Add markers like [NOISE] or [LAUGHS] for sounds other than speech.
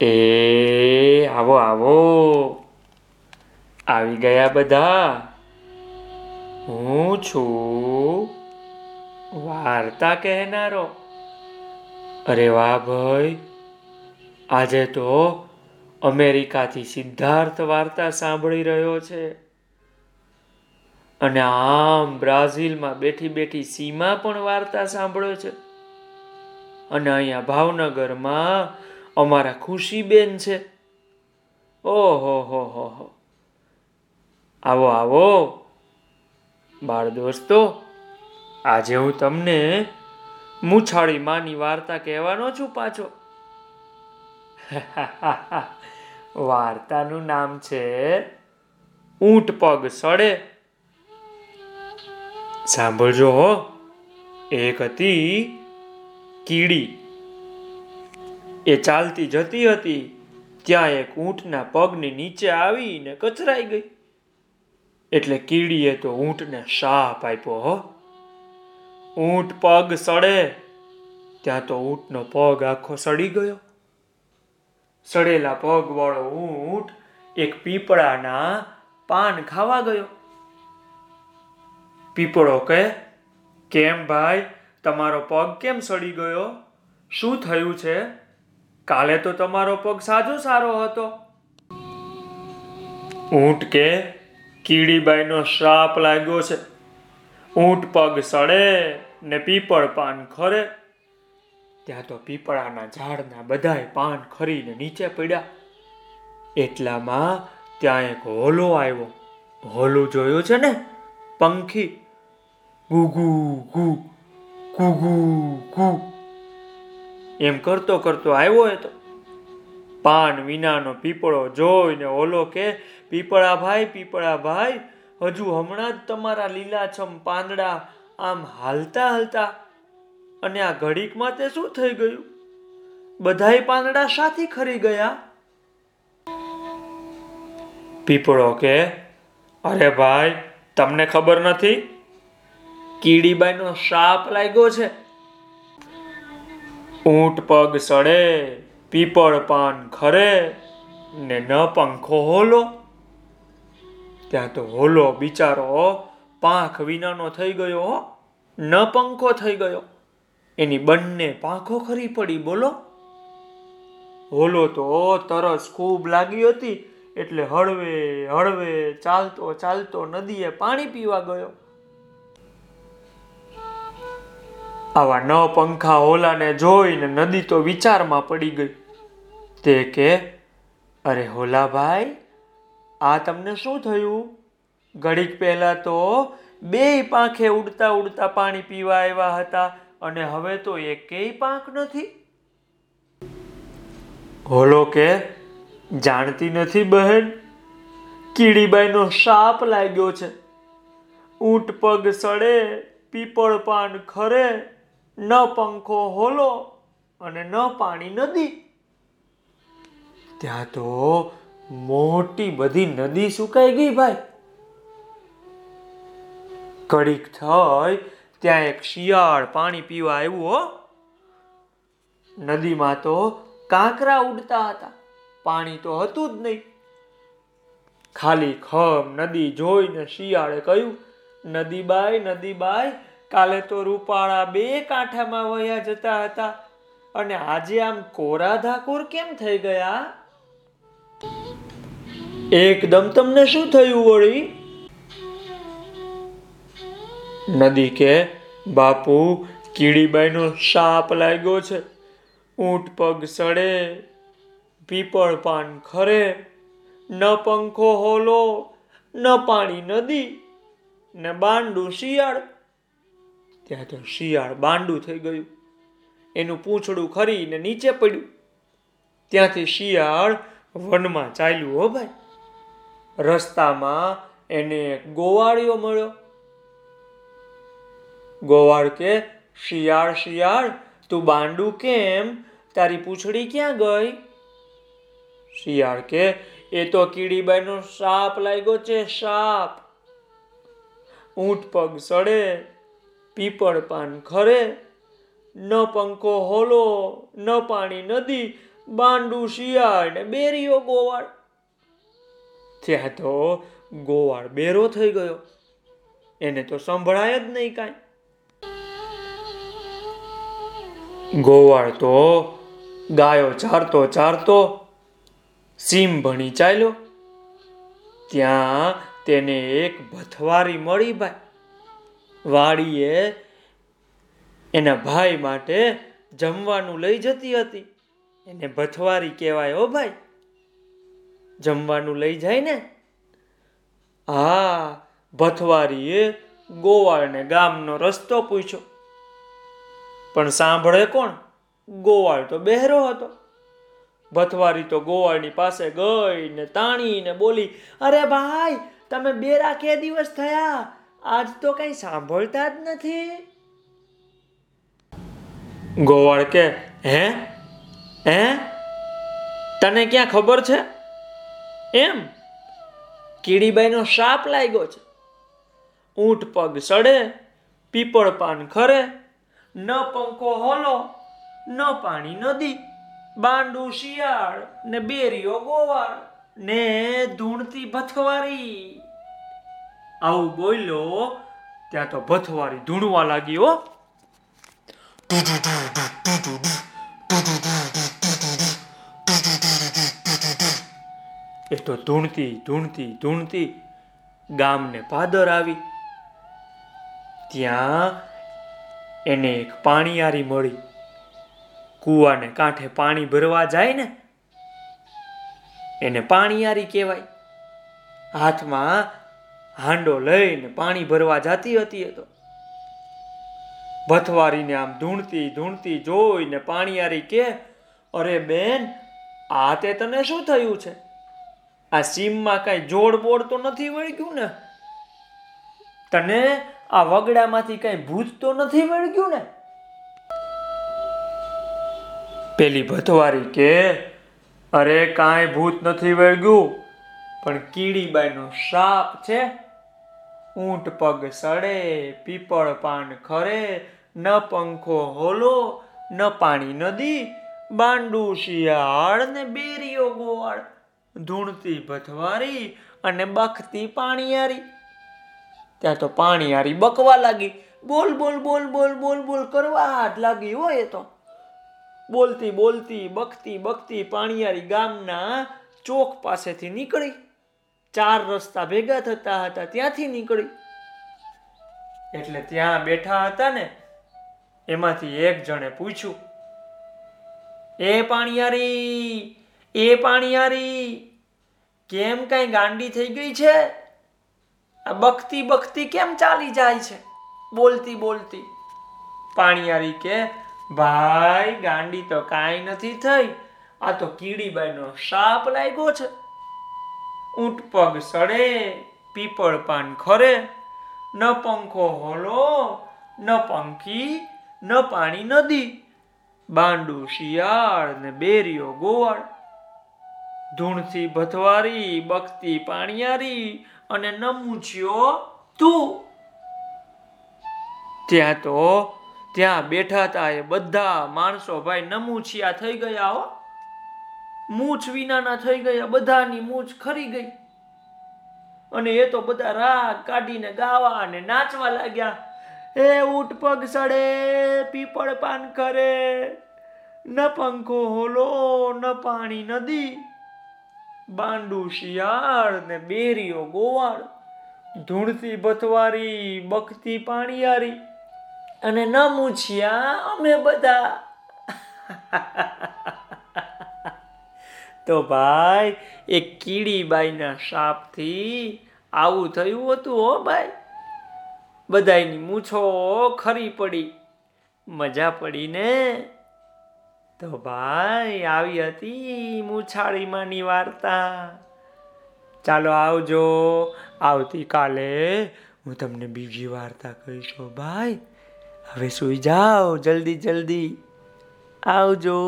એ, આવો આવો. આવી ગયા બધા. હું છું વાર્તા કહેનારો. અરે વાહ ભાઈ. આજે તો અમેરિકાથી સિદ્ધાર્થ વાર્તા સાંભળી રહ્યો છે. અને આમ બ્રાઝિલમાં બેઠી બેઠી સીમા પણ વાર્તા સાંભળ્યો છે. અને અહીંયા ભાવનગરમાં અમારા ખુશીબેન છે. ઓહો, હો હો હો. આવો આવો. બાળ દોસ્તો, આજે હું તમને મૂછાળી માની વાર્તા કહેવાનો છું પાછો. [LAUGHS] વાર્તાનું નામ છે, ઊંટ પગ સડે. સાંભળજો હો, એક હતી કીડી. એ ચાલતી જતી હતી, ત્યાં એક ઊંટના પગની નીચે આવીને કચરાઈ ગઈ. એટલે કીડીએ તો ઊંટને શાપ આપ્યો, હો. ઊંટ પગ સડે, ત્યાં તો ઊંટનો પગ આખો સડી ગયો. સડેલા પગવાળો ઊંટ એક પીપળાના પાન ખાવા ગયો. પીપળો કહે, કેમ ભાઈ, તમારો પગ કેમ સડી ગયો? શું થયું છે? કાલે તો તમારો પગ સાજો સારો હતો. ઊંટ કે કીડીબાઈનો શ્રાપ લાગ્યો છે. ઊંટ પગ સડે ને પીપળ પાન ખરે. ત્યાં તો પીપળાના ઝાડના બધાય પાન ખરીને નીચે પડ્યા. એટલામાં ત્યાં એક હોલો આવ્યો. હોલું જોયું છે ને? પંખી. ગુગુ, ગુ ગુગુ, ગુ. એમ કરતો કરતો આવ્યો હતો પાન વિનાનો પીપળો જોઈને ઓલો કે, પીપળા ભાઈ પીપળા ભાઈ, હજુ હમણાં જ તમારા લીલાછમ પાંદડા આમ હાલતા હાલતા અને આ ઘડીકમાં તે શું થઈ ગયું? બધાય પાંદડા સાથી ખરી ગયા? પીપળો કે, અરે ભાઈ, તમને ખબર નથી? કીડીબાઈનો શાપ લાગ્યો છે. ઊંટ પગ સડે પીપળ પાન ખરે ને ન પંખો હોલો. ત્યાં તો હોલો બિચારો પાંખ વિનાનો થઈ ગયો ન પંખો થઈ ગયો. એની બંને પાંખો ખરી પડી, બોલો. હોલો તો તરસ ખૂબ લાગી હતી, એટલે હળવે હળવે ચાલતો ચાલતો નદીએ પાણી પીવા ગયો. આવા ન પંખા હોલાને જોઈને નદી તો વિચારમાં પડી ગઈ. તે કે, અરે હોલાભાઈ, આ તમને શું થયું? ઘડીક પહેલા તો બે પાંખે ઉડતા ઉડતા પાણી પીવા આવ્યા હતા અને હવે તો એકેય પાંખ નથી? હોલો કે, જાણતી નથી બહેન, કીડીબાઈનો શાપ લાગ્યો છે. ઊંટ પગ સડે પીપળ પાન ખરે ન પંખો હોલો અને ન પાણી નદી. ત્યાં તો મોટી બધી નદી સુકાઈ ગઈ ભાઈ. કડીક થઈ ત્યાં એક શિયાળ પાણી પીવા આવ્યું, હો. નદીમાં તો કાંકરા ઉડતા હતા. પાણી તો હતું જ નહીં. ખાલી ખમ નદી જોઈને શિયાળે કહ્યું નદી બાય નદીબાઈ નદીબાઈ કાલે તો રૂપાળા બે કાંઠામાં વયા જતા હતા. અને આજે આમ કોરા ધાકોર કેમ થઈ ગયા? એકદમ તમને શું થયું વળી? નદી કે, બાપુ, કીડીબાઈનો શાપ લાગ્યો છે. ઊંટ પગ સડે, પીપળ પાન ખરે, ન પંખો હોલો, ન પાણી નદી, ને બાંડું શિયાળ. ત્યાં તો શિયાળ બાંડું થઈ ગયું. એનું પૂંછડું ખરીને નીચે પડ્યું. ત્યાંથી શિયાળ વનમાં ચાલ્યું, હો ભાઈ. રસ્તામાં એને ગોવાળિયો મળ્યો. ગોવાળ કે, શિયાળ શિયાળ, તું બાંડું કેમ? તારી પૂંછડી ક્યાં ગઈ? શિયાળ કે, એ તો કીડીબાઈનો સાપ લાગ્યો છે, સાપ. ઊંટ પગ સડે પીપળ પાન ખરે ન પંખો હોલો, ન પાણી નદી, બાંડુ શિયાળ ને બેરીઓ ગોવાળ. ત્યાં તો ગોવાળ બેરો થઈ ગયો. એને તો સંભળાય જ નહીં કાંઈ. ગોવાળ તો ગાયો ચારતો ચારતો સીમ ભણી ચાલ્યો. ત્યાં તેને એક ભથવારી મળી ભાઈ. વાડીએ એના ભાઈ માટે જમવાનું લઈ જતી હતી. એને ભથવારી કહેવાય હો ભાઈ, જમવાનું લઈ જાય ને? હા, ભથવારીએ ગોવાળને ગામનો રસ્તો પૂછ્યો. પણ સાંભળે કોણ? ગોવાળ તો બહેરો હતો. ભથવારી તો ગોવાળની પાસે ગઈ ને તાણી ને બોલી, અરે ભાઈ, તમે બેરા કે દિવસ થયા? આજ તો કઈ સાંભળતા જ નથી. ગોવાળ કે, હે? હે? તને ક્યાં ખબર છે? એમ? કીડીબાઈનો શાપ લાગ્યો છે. ઊંટ પગ સડે, પીપળ પાન ખરે, ન પંખો હોલો, ન પાણી નદી, બાંડુ શિયાળ ને બેરીઓ ગોવાળ, ને ધૂણતી ભથવારી. આવું બોલ્યો, ત્યાં તો ભથવારી ધૂણવા લાગ્યો એ તો ધૂણતી ધૂણતી ધૂણતી ગામને પાદર આવી. ત્યાં એને એક પાણીયારી મળી. કૂવાને કાંઠે પાણી ભરવા જાય ને, એને પાણીયારી કહેવાય. હાથમાં હાંડો લઈને પાણી ભરવા જતી હતી તો. ભથવારીને આમ ધૂણતી ધૂણતી જોઈને પાણીયારી કે, અરે બેન, આ તે તને શું થયું છે? આ સીમમાં કાંઈ જોડ બોડ તો નથી વળગ્યું ને? તને આ વગડામાંથી કાંઈ ભૂત તો નથી વળગ્યું ને? પેલી ભથવારી કે, અરે કાંઈ ભૂત નથી વળગ્યું, પણ કીડીબાઈનો સાપ છે ઊંટ પગ સડે, પીપળ પાન ખરે, ન પંખો હોલો, ન પાણી નદી, બાંડુ શિયાળ ને બેરીઓ ગોવાળ ધૂણતી ભથવારી અને બખતી પાણીયારી. ત્યાં તો પાણીયારી બકવા લાગી. બોલ બોલ બોલ બોલ બોલ બોલ કરવા જ લાગી હોય તો. બોલતી બોલતી બકતી બકતી પાણીયારી ગામના ચોક પાસેથી નીકળી. ચાર રસ્તા ભેગા થતા હતા, ત્યાંથી નીકળી. એટલે ત્યાં બેઠા હતા ને, એમાંથી એક જણે પૂછ્યું, એ પાણીયારી એ પાણીયારી, કેમ કઈ ગાંડી થઈ ગઈ છે? આ બખતી બખતી કેમ ચાલી જાય છે? બોલતી બોલતી. પાણીયારી કે, ભાઈ, ગાંડી તો કાંઈ નથી થઈ. આ તો કીડીબાઈનો સાપ લાગ્યો છે. ઊંટ પગ સડે, પીપળ પાન ખરે. ન પંખો હોલો, ન પંખી, ન પાણી નદી. બાંડુ શિયાળ ને બેરીઓ ગોવાળ. ધૂણથી ભથવારી બકતી પાણીયારી અને નમૂચ્યો તું. ત્યાં તો, ત્યાં બેઠા હતા એ બધા માણસો ભાઈ નમૂછિયા થઈ ગયા હો. મૂછ વિનાના થઈ ગયા, બધાની મૂછ ખરી ગઈ. અને એ તો બધા રાગ કાઢીને ગાવા અને નાચવા લાગ્યા. એ ઊટ પગ સડે, પીપળ પાન કરે, ન પંખો હોલો, ન પાણી નદી. બાંડુ શિયાળ ને બેરીઓ ગોવાળ ધૂણતી બથવારી બકતી પાણીયારી. અને ન મૂછ્યા અમે બધા. [LAUGHS] તો ભાઈ, એ કીડીબાઈના શાપથી આવું થયું હતું હો ભાઈ. બધાની મૂછો ખરી પડી. મજા પડી ને તો ભાઈ આવી હતી મૂછાળીમાંની વાર્તા. ચાલો આવજો. આવતીકાલે હું તમને બીજી વાર્તા કહીશ ભાઈ. હવે સુઈ જાઓ જલ્દી જલ્દી. આવજો.